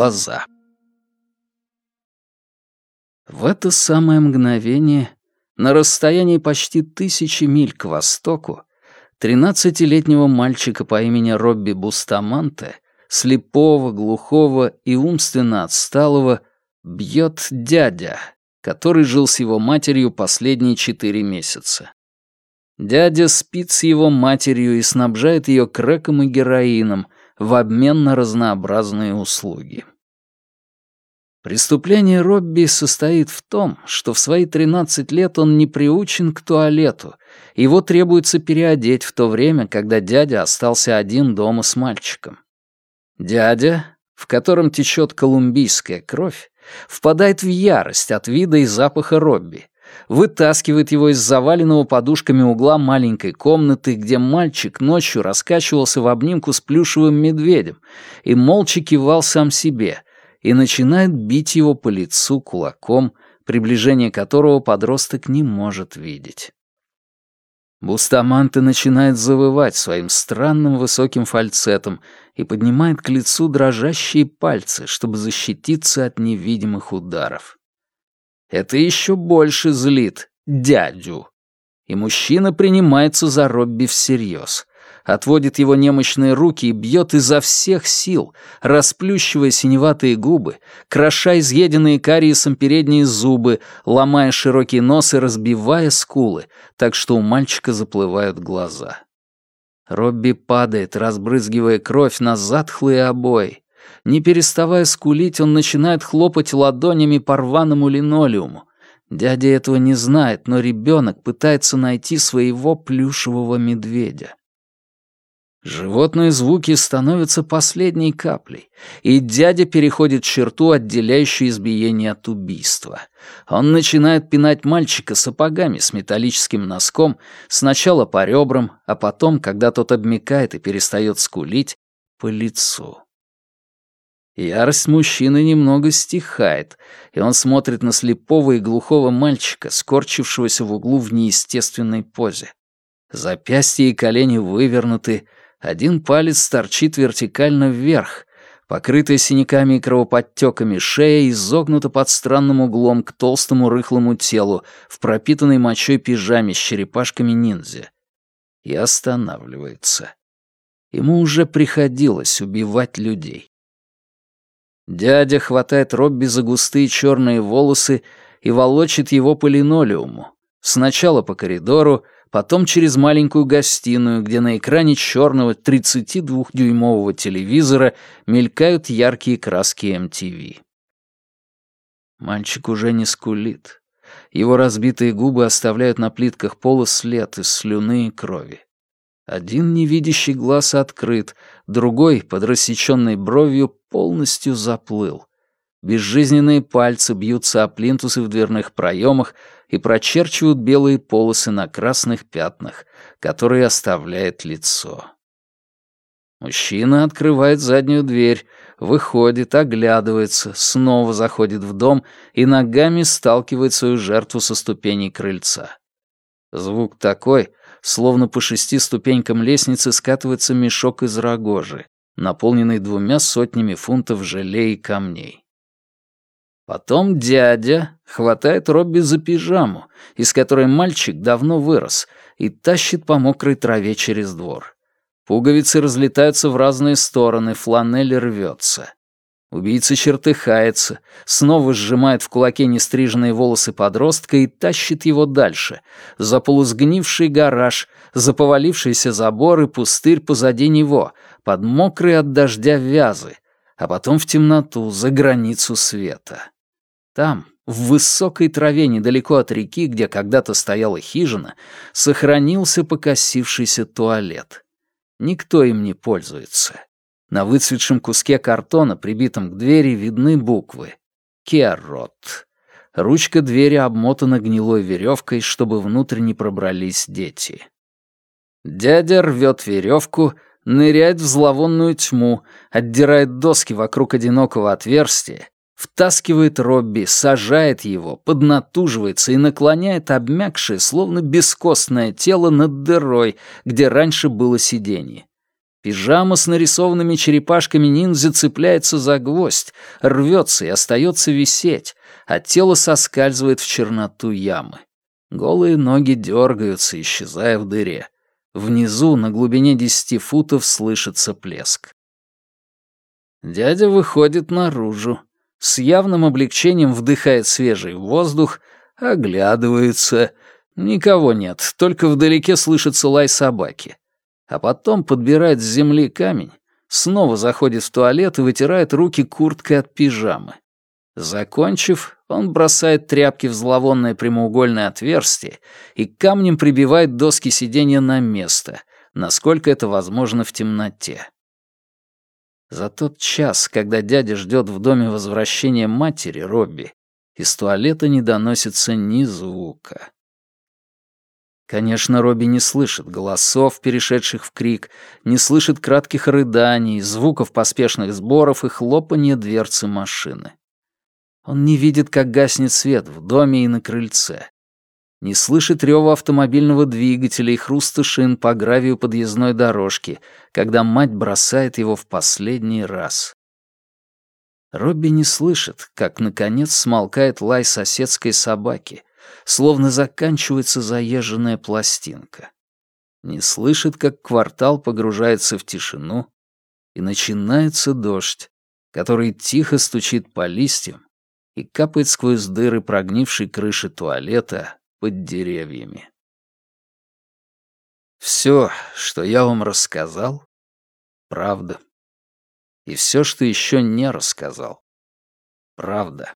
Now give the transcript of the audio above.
глаза. В это самое мгновение, на расстоянии почти тысячи миль к востоку, тринадцатилетнего мальчика по имени Робби Бустаманте, слепого, глухого и умственно отсталого, бьет дядя, который жил с его матерью последние четыре месяца. Дядя спит с его матерью и снабжает ее крэком и героином в обмен на разнообразные услуги. Преступление Робби состоит в том, что в свои 13 лет он не приучен к туалету, его требуется переодеть в то время, когда дядя остался один дома с мальчиком. Дядя, в котором течет колумбийская кровь, впадает в ярость от вида и запаха Робби, вытаскивает его из заваленного подушками угла маленькой комнаты, где мальчик ночью раскачивался в обнимку с плюшевым медведем и молча кивал сам себе, и начинает бить его по лицу кулаком, приближение которого подросток не может видеть. Бустаманте начинает завывать своим странным высоким фальцетом и поднимает к лицу дрожащие пальцы, чтобы защититься от невидимых ударов. Это еще больше злит дядю. И мужчина принимается за Робби всерьез отводит его немощные руки и бьет изо всех сил, расплющивая синеватые губы, кроша изъеденные кариесом передние зубы, ломая широкий нос и разбивая скулы, так что у мальчика заплывают глаза. Робби падает, разбрызгивая кровь на затхлые обои. Не переставая скулить, он начинает хлопать ладонями по рваному линолеуму. Дядя этого не знает, но ребенок пытается найти своего плюшевого медведя. Животные звуки становятся последней каплей, и дядя переходит черту, отделяющую избиение от убийства. Он начинает пинать мальчика сапогами с металлическим носком, сначала по ребрам, а потом, когда тот обмекает и перестает скулить, по лицу. Ярость мужчины немного стихает, и он смотрит на слепого и глухого мальчика, скорчившегося в углу в неестественной позе. Запястья и колени вывернуты, один палец торчит вертикально вверх, покрытая синяками и кровоподтеками шея изогнута под странным углом к толстому рыхлому телу в пропитанной мочой пижаме с черепашками ниндзя. И останавливается. Ему уже приходилось убивать людей. Дядя хватает Робби за густые черные волосы и волочит его по линолеуму. Сначала по коридору, потом через маленькую гостиную, где на экране черного 32-дюймового телевизора мелькают яркие краски MTV. Мальчик уже не скулит. Его разбитые губы оставляют на плитках пола след из слюны и крови. Один невидящий глаз открыт, другой, под рассеченной бровью, полностью заплыл. Безжизненные пальцы бьются о плинтусы в дверных проемах и прочерчивают белые полосы на красных пятнах, которые оставляет лицо. Мужчина открывает заднюю дверь, выходит, оглядывается, снова заходит в дом и ногами сталкивает свою жертву со ступеней крыльца. Звук такой, словно по шести ступенькам лестницы скатывается мешок из рогожи, наполненный двумя сотнями фунтов желе и камней. Потом дядя хватает Робби за пижаму, из которой мальчик давно вырос, и тащит по мокрой траве через двор. Пуговицы разлетаются в разные стороны, фланель рвется. Убийца чертыхается, снова сжимает в кулаке нестриженные волосы подростка и тащит его дальше, за полусгнивший гараж, за повалившийся забор и пустырь позади него, под мокрые от дождя вязы, а потом в темноту, за границу света. Там, в высокой траве недалеко от реки, где когда-то стояла хижина, сохранился покосившийся туалет. Никто им не пользуется. На выцветшем куске картона, прибитом к двери, видны буквы. «Керрот». Ручка двери обмотана гнилой веревкой, чтобы внутрь не пробрались дети. Дядя рвет веревку, ныряет в зловонную тьму, отдирает доски вокруг одинокого отверстия втаскивает Робби, сажает его, поднатуживается и наклоняет обмякшее, словно бескостное тело над дырой, где раньше было сиденье. Пижама с нарисованными черепашками ниндзя цепляется за гвоздь, рвется и остается висеть, а тело соскальзывает в черноту ямы. Голые ноги дергаются, исчезая в дыре. Внизу, на глубине десяти футов, слышится плеск. Дядя выходит наружу, с явным облегчением вдыхает свежий воздух, оглядывается. Никого нет, только вдалеке слышится лай собаки а потом подбирает с земли камень, снова заходит в туалет и вытирает руки курткой от пижамы. Закончив, он бросает тряпки в зловонное прямоугольное отверстие и камнем прибивает доски сиденья на место, насколько это возможно в темноте. За тот час, когда дядя ждет в доме возвращения матери, Робби, из туалета не доносится ни звука. Конечно, Робби не слышит голосов, перешедших в крик, не слышит кратких рыданий, звуков поспешных сборов и хлопанья дверцы машины. Он не видит, как гаснет свет в доме и на крыльце. Не слышит рева автомобильного двигателя и хруста шин по гравию подъездной дорожки, когда мать бросает его в последний раз. Робби не слышит, как, наконец, смолкает лай соседской собаки — словно заканчивается заезженная пластинка. Не слышит, как квартал погружается в тишину, и начинается дождь, который тихо стучит по листьям и капает сквозь дыры прогнившей крыши туалета под деревьями. Все, что я вам рассказал, правда. И все, что еще не рассказал, правда.